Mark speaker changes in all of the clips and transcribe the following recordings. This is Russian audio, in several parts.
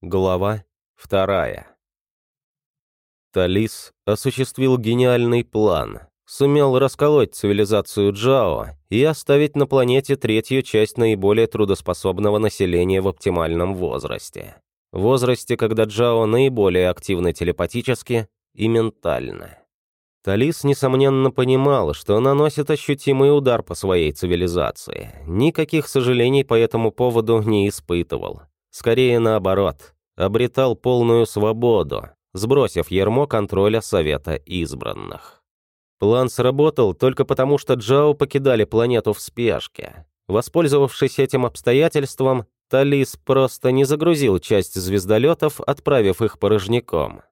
Speaker 1: Глава вторая. Талис осуществил гениальный план, сумел расколоть цивилизацию Джао и оставить на планете третью часть наиболее трудоспособного населения в оптимальном возрасте. Возрасте, когда Джао наиболее активны телепатически и ментально. Талис, несомненно, понимал, что наносит ощутимый удар по своей цивилизации. Никаких сожалений по этому поводу не испытывал. Скорее наоборот, обретал полную свободу, сбросив ермо контроля Совета Избранных. План сработал только потому, что Джао покидали планету в спешке. Воспользовавшись этим обстоятельством, Талис просто не загрузил часть звездолетов, отправив их порожняком.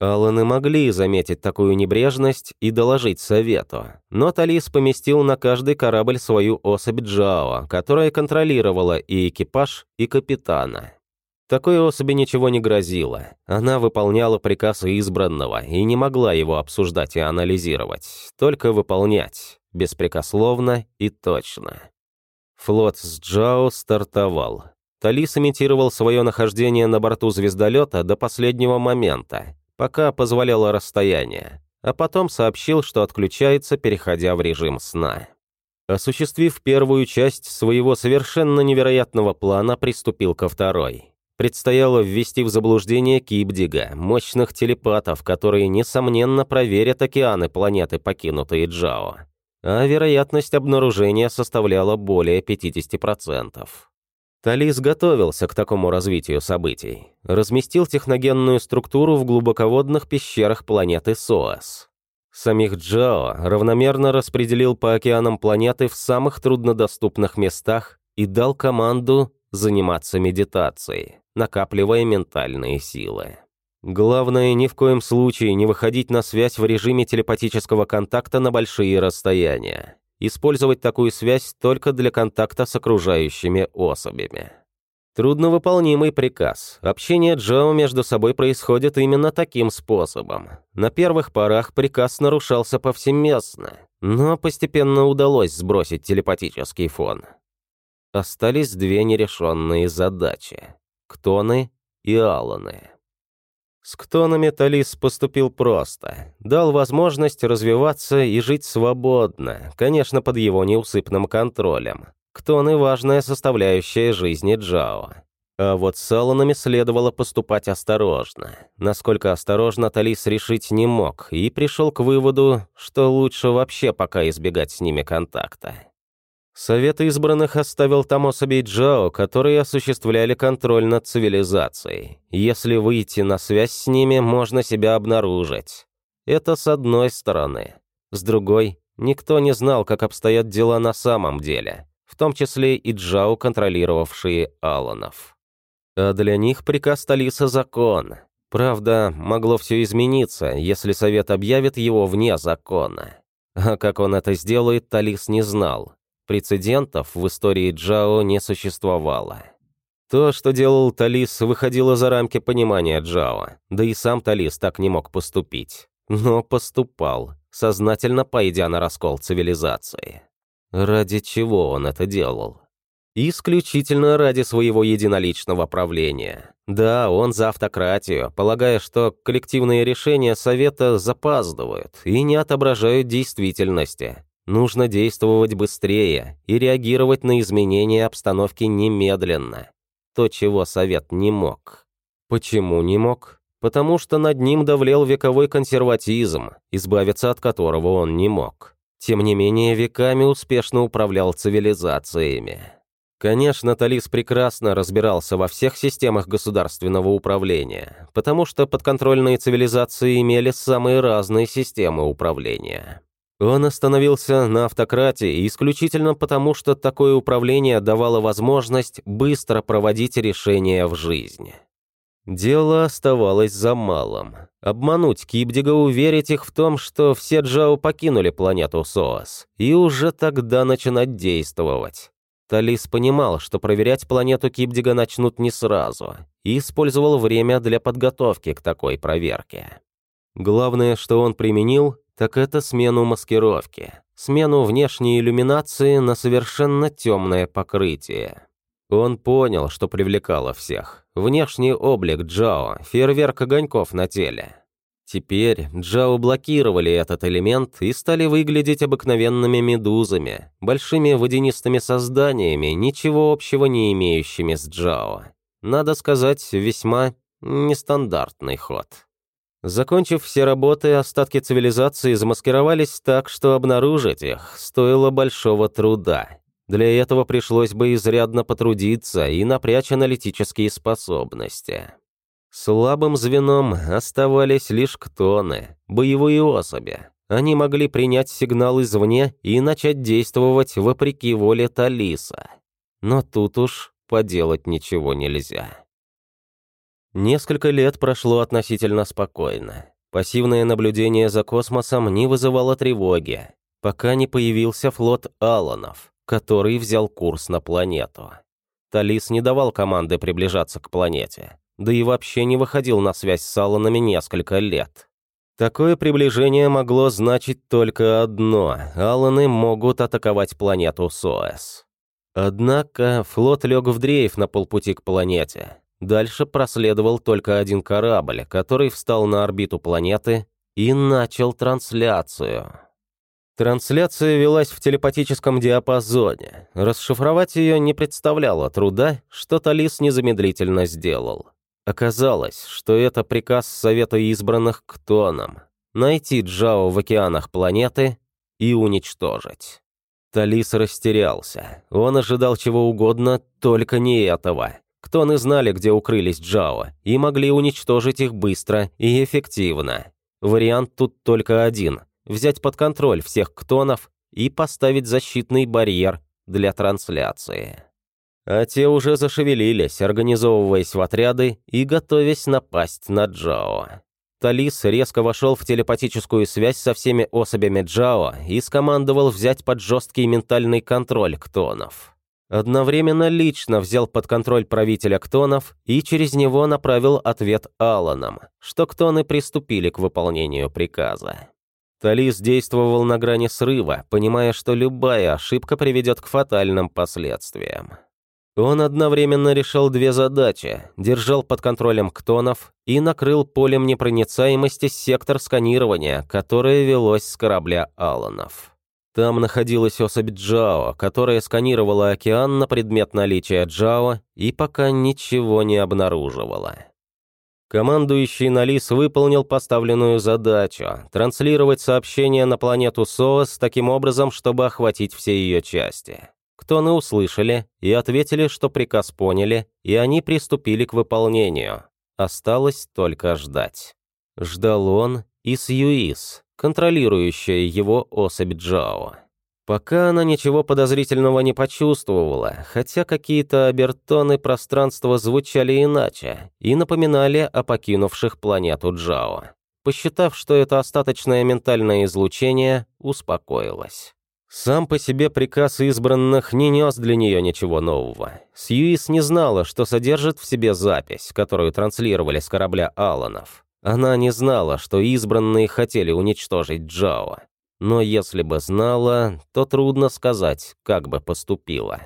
Speaker 1: Алланы могли заметить такую небрежность и доложить совету, но Талис поместил на каждый корабль свою особь Джао, которая контролировала и экипаж, и капитана. Такой особи ничего не грозило. Она выполняла приказ избранного и не могла его обсуждать и анализировать, только выполнять, беспрекословно и точно. Флот с Джао стартовал. Талис имитировал свое нахождение на борту звездолета до последнего момента, пока позволяло расстояние, а потом сообщил, что отключается, переходя в режим сна. Осуществив первую часть своего совершенно невероятного плана, приступил ко второй. Предстояло ввести в заблуждение Кибдига, мощных телепатов, которые, несомненно, проверят океаны планеты, покинутые Джао. А вероятность обнаружения составляла более 50%. Талис готовился к такому развитию событий. Разместил техногенную структуру в глубоководных пещерах планеты Соас. Самих Джао равномерно распределил по океанам планеты в самых труднодоступных местах и дал команду заниматься медитацией, накапливая ментальные силы. Главное, ни в коем случае не выходить на связь в режиме телепатического контакта на большие расстояния использовать такую связь только для контакта с окружающими особями. Трудновыполнимый приказ. Общение Джао между собой происходит именно таким способом. На первых порах приказ нарушался повсеместно, но постепенно удалось сбросить телепатический фон. Остались две нерешенные задачи — Ктоны и Алланы. С ктонами Талис поступил просто. Дал возможность развиваться и жить свободно, конечно, под его неусыпным контролем. Ктоны – важная составляющая жизни Джао. А вот с Алланами следовало поступать осторожно. Насколько осторожно Талис решить не мог, и пришел к выводу, что лучше вообще пока избегать с ними контакта. Совет избранных оставил там особей Джао, которые осуществляли контроль над цивилизацией. Если выйти на связь с ними, можно себя обнаружить. Это с одной стороны. С другой, никто не знал, как обстоят дела на самом деле, в том числе и Джао, контролировавшие Алланов. А для них приказ Талиса – закон. Правда, могло все измениться, если Совет объявит его вне закона. А как он это сделает, Талис не знал. Прецедентов в истории Джао не существовало. То, что делал Талис, выходило за рамки понимания Джао, да и сам Талис так не мог поступить. Но поступал, сознательно пойдя на раскол цивилизации. Ради чего он это делал? Исключительно ради своего единоличного правления. Да, он за автократию, полагая, что коллективные решения Совета запаздывают и не отображают действительности. Нужно действовать быстрее и реагировать на изменения обстановки немедленно. То, чего Совет не мог. Почему не мог? Потому что над ним давлел вековой консерватизм, избавиться от которого он не мог. Тем не менее, веками успешно управлял цивилизациями. Конечно, Талис прекрасно разбирался во всех системах государственного управления, потому что подконтрольные цивилизации имели самые разные системы управления. Он остановился на автократии исключительно потому, что такое управление давало возможность быстро проводить решения в жизни. Дело оставалось за малым. Обмануть Кибдига, уверить их в том, что все Джао покинули планету Соас, и уже тогда начинать действовать. Талис понимал, что проверять планету Кибдига начнут не сразу, и использовал время для подготовки к такой проверке. Главное, что он применил, так это смену маскировки, смену внешней иллюминации на совершенно темное покрытие. Он понял, что привлекало всех. Внешний облик Джао, фейерверк огоньков на теле. Теперь Джао блокировали этот элемент и стали выглядеть обыкновенными медузами, большими водянистыми созданиями, ничего общего не имеющими с Джао. Надо сказать, весьма нестандартный ход. Закончив все работы, остатки цивилизации замаскировались так, что обнаружить их стоило большого труда. Для этого пришлось бы изрядно потрудиться и напрячь аналитические способности. Слабым звеном оставались лишь ктоны, боевые особи. Они могли принять сигнал извне и начать действовать вопреки воле Талиса. Но тут уж поделать ничего нельзя. Несколько лет прошло относительно спокойно. Пассивное наблюдение за космосом не вызывало тревоги, пока не появился флот Алланов, который взял курс на планету. Талис не давал команды приближаться к планете, да и вообще не выходил на связь с Алланами несколько лет. Такое приближение могло значить только одно – Алланы могут атаковать планету Соэс. Однако флот лег в дрейф на полпути к планете, Дальше проследовал только один корабль, который встал на орбиту планеты и начал трансляцию. Трансляция велась в телепатическом диапазоне. Расшифровать ее не представляло труда, что Талис незамедлительно сделал. Оказалось, что это приказ Совета избранных к тонам – найти Джао в океанах планеты и уничтожить. Талис растерялся. Он ожидал чего угодно, только не этого. Ктоны знали, где укрылись Джао, и могли уничтожить их быстро и эффективно. Вариант тут только один – взять под контроль всех ктонов и поставить защитный барьер для трансляции. А те уже зашевелились, организовываясь в отряды и готовясь напасть на Джао. Талис резко вошел в телепатическую связь со всеми особями Джао и скомандовал взять под жесткий ментальный контроль ктонов. Одновременно лично взял под контроль правителя Ктонов и через него направил ответ Алланам, что Ктоны приступили к выполнению приказа. Талис действовал на грани срыва, понимая, что любая ошибка приведет к фатальным последствиям. Он одновременно решил две задачи, держал под контролем Ктонов и накрыл полем непроницаемости сектор сканирования, которое велось с корабля Алланов. Там находилась особь Джао, которая сканировала океан на предмет наличия Джао и пока ничего не обнаруживала. Командующий Налис выполнил поставленную задачу – транслировать сообщение на планету Соос таким образом, чтобы охватить все ее части. Ктоны услышали и ответили, что приказ поняли, и они приступили к выполнению. Осталось только ждать. Ждал он и Сьюис, контролирующая его особь Джао. Пока она ничего подозрительного не почувствовала, хотя какие-то обертоны пространства звучали иначе и напоминали о покинувших планету Джао. Посчитав, что это остаточное ментальное излучение, успокоилась. Сам по себе приказ избранных не нес для нее ничего нового. Сьюис не знала, что содержит в себе запись, которую транслировали с корабля Алланов. Она не знала, что избранные хотели уничтожить Джао. Но если бы знала, то трудно сказать, как бы поступила.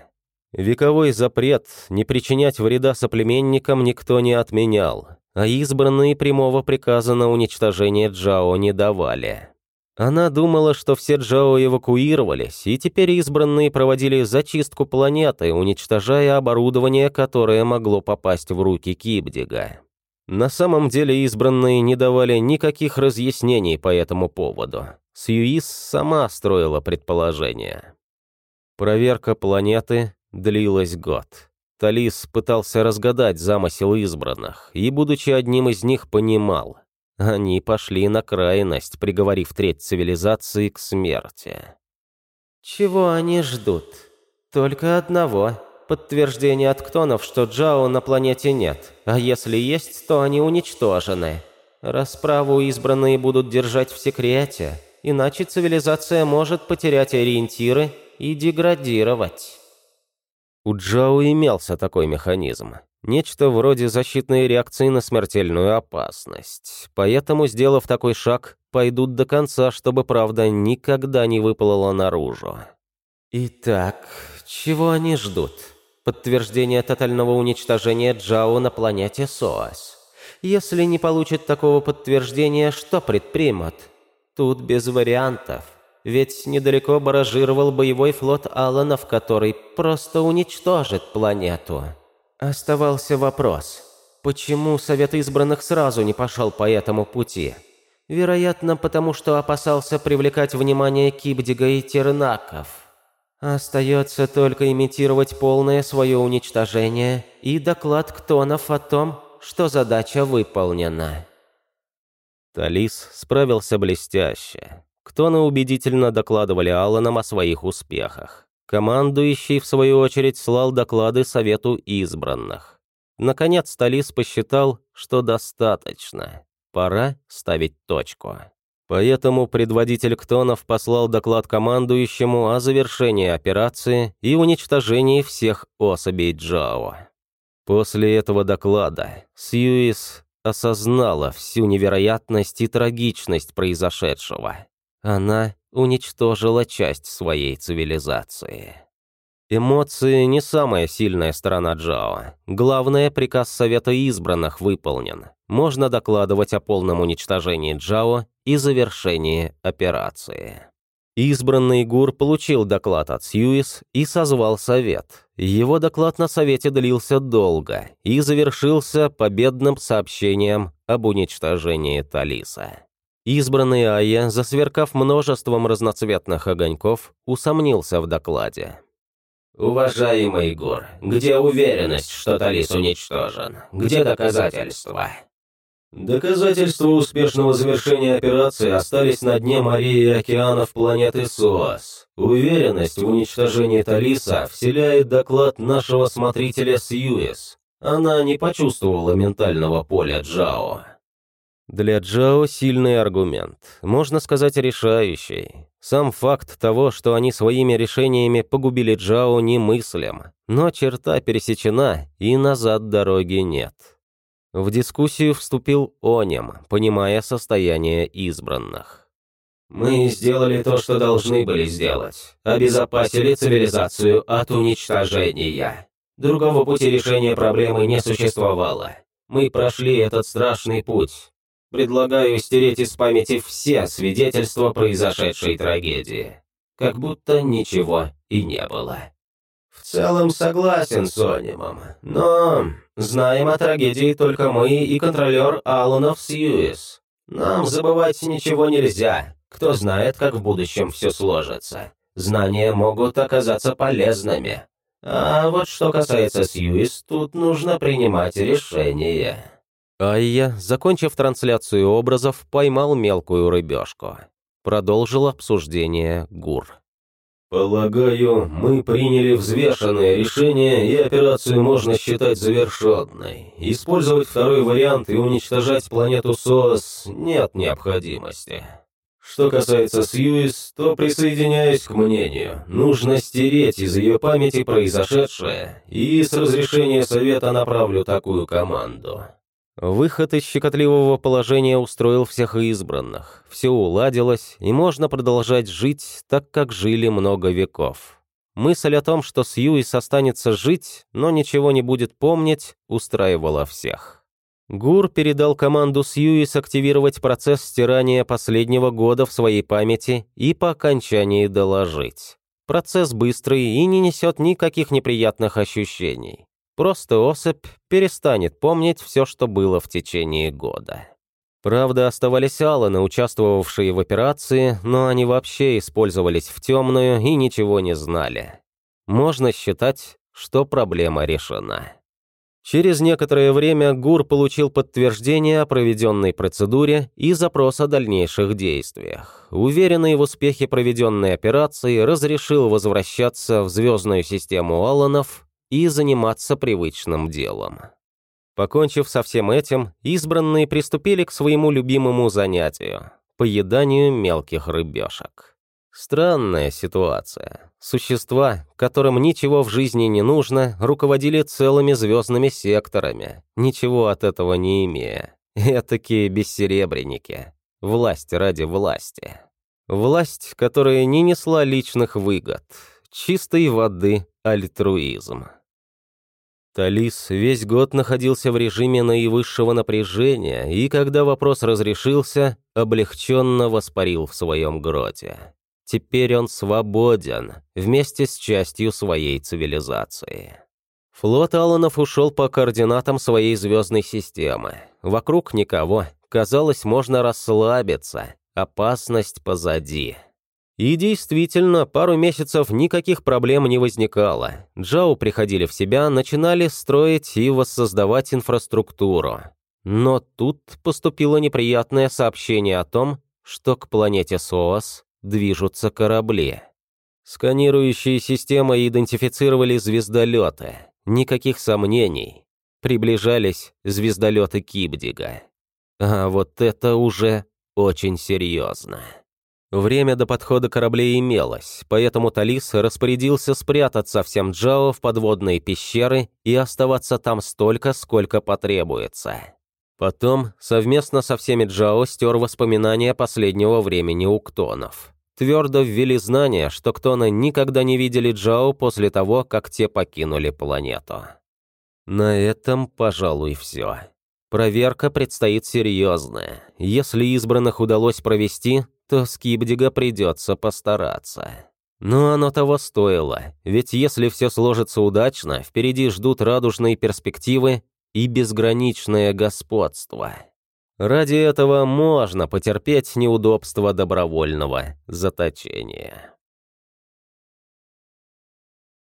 Speaker 1: Вековой запрет не причинять вреда соплеменникам никто не отменял, а избранные прямого приказа на уничтожение Джао не давали. Она думала, что все Джао эвакуировались, и теперь избранные проводили зачистку планеты, уничтожая оборудование, которое могло попасть в руки Кибдига. На самом деле избранные не давали никаких разъяснений по этому поводу. Сьюис сама строила предположения. Проверка планеты длилась год. Талис пытался разгадать замысел избранных, и, будучи одним из них, понимал. Они пошли на крайность, приговорив треть цивилизации к смерти.
Speaker 2: «Чего они ждут? Только одного подтверждения от ктонов, что Джао на планете нет, а если есть, то они уничтожены. Расправу избранные будут держать в секрете, иначе цивилизация может потерять ориентиры и деградировать.
Speaker 1: У Джао имелся такой механизм. Нечто вроде защитной реакции на смертельную опасность. Поэтому, сделав такой шаг, пойдут до конца, чтобы правда никогда не выплыла наружу.
Speaker 2: Итак, чего они ждут? Подтверждение тотального уничтожения Джао на планете СОАС. Если не получит такого подтверждения, что предпримут? Тут без вариантов. Ведь недалеко баражировал боевой флот Аланов, который просто уничтожит планету. Оставался вопрос, почему Совет Избранных сразу не пошел по этому пути? Вероятно, потому что опасался привлекать внимание Кибдига и Тернаков. Остается только имитировать полное свое уничтожение и доклад Ктонов о том, что задача выполнена.
Speaker 1: Талис справился блестяще. Ктоны убедительно докладывали Алланам о своих успехах. Командующий, в свою очередь, слал доклады Совету избранных. Наконец Талис посчитал, что достаточно. Пора ставить точку. Поэтому предводитель Ктонов послал доклад командующему о завершении операции и уничтожении всех особей Джао. После этого доклада Сьюис осознала всю невероятность и трагичность произошедшего. Она уничтожила часть своей цивилизации. Эмоции не самая сильная сторона Джао. Главное, приказ Совета Избранных выполнен. Можно докладывать о полном уничтожении Джао и завершении операции. Избранный ГУР получил доклад от Сьюис и созвал совет. Его доклад на совете длился долго и завершился победным сообщением об уничтожении Талиса. Избранный Айя, засверкав множеством разноцветных огоньков, усомнился в докладе.
Speaker 3: «Уважаемый Гур, где уверенность, что Талис уничтожен? Где доказательства?»
Speaker 4: Доказательства успешного завершения операции остались на дне морей и океанов планеты СОАС. Уверенность в уничтожении Талиса вселяет доклад нашего смотрителя Сьюис. Она не почувствовала ментального поля Джао.
Speaker 1: Для Джао сильный аргумент, можно сказать решающий. Сам факт того, что они своими решениями погубили Джао, немыслим, но черта пересечена, и назад дороги нет. В дискуссию вступил Онем, понимая состояние избранных.
Speaker 3: «Мы сделали то, что должны были сделать. Обезопасили цивилизацию от уничтожения. Другого пути решения проблемы не существовало. Мы прошли этот страшный путь. Предлагаю стереть из памяти все свидетельства произошедшей трагедии. Как будто ничего и не было. В целом согласен с Онимом, но знаем о трагедии только мы и контролер Алланов Сьюис. Нам забывать ничего нельзя. Кто знает, как в будущем все сложится. Знания могут оказаться полезными. А вот что касается Сьюис, тут нужно принимать решение.
Speaker 1: Айя, закончив трансляцию образов, поймал мелкую рыбешку. Продолжил обсуждение Гур.
Speaker 4: «Полагаю, мы приняли взвешенное решение, и операцию можно считать завершенной. Использовать второй вариант и уничтожать планету СОС нет необходимости. Что касается Сьюис, то присоединяюсь к мнению. Нужно стереть из ее памяти произошедшее, и с разрешения Совета направлю такую команду.
Speaker 1: Выход из щекотливого положения устроил всех избранных. Все уладилось, и можно продолжать жить так, как жили много веков. Мысль о том, что Сьюис останется жить, но ничего не будет помнить, устраивала всех. Гур передал команду Сьюис активировать процесс стирания последнего года в своей памяти и по окончании доложить. Процесс быстрый и не несет никаких неприятных ощущений. Просто особь перестанет помнить все, что было в течение года. Правда, оставались Алланы, участвовавшие в операции, но они вообще использовались в темную и ничего не знали. Можно считать, что проблема решена. Через некоторое время ГУР получил подтверждение о проведенной процедуре и запрос о дальнейших действиях. Уверенный в успехе проведенной операции, разрешил возвращаться в звездную систему Алланов и заниматься привычным делом. Покончив со всем этим, избранные приступили к своему любимому занятию – поеданию мелких рыбешек. Странная ситуация. Существа, которым ничего в жизни не нужно, руководили целыми звездными секторами, ничего от этого не имея. Этакие бессеребренники. Власть ради власти. Власть, которая не несла личных выгод. Чистой воды альтруизм. Талис весь год находился в режиме наивысшего напряжения, и когда вопрос разрешился, облегченно воспарил в своем гроте. Теперь он свободен, вместе с частью своей цивилизации. Флот Алланов ушел по координатам своей звездной системы. Вокруг никого. Казалось, можно расслабиться. Опасность позади. И действительно, пару месяцев никаких проблем не возникало. Джао приходили в себя, начинали строить и воссоздавать инфраструктуру. Но тут поступило неприятное сообщение о том, что к планете СОАС движутся корабли. Сканирующие системы идентифицировали звездолеты. Никаких сомнений. Приближались звездолеты Кибдига. А вот это уже очень серьезно. Время до подхода кораблей имелось, поэтому Талис распорядился спрятаться всем Джао в подводные пещеры и оставаться там столько, сколько потребуется. Потом совместно со всеми Джао стер воспоминания последнего времени у Ктонов. Твердо ввели знание, что Ктоны никогда не видели Джао после того, как те покинули планету. На этом, пожалуй, все. Проверка предстоит серьезная. Если избранных удалось провести, то Скибдига придется постараться. Но оно того стоило, ведь если все сложится удачно, впереди ждут радужные перспективы и безграничное господство. Ради этого можно потерпеть неудобства добровольного заточения.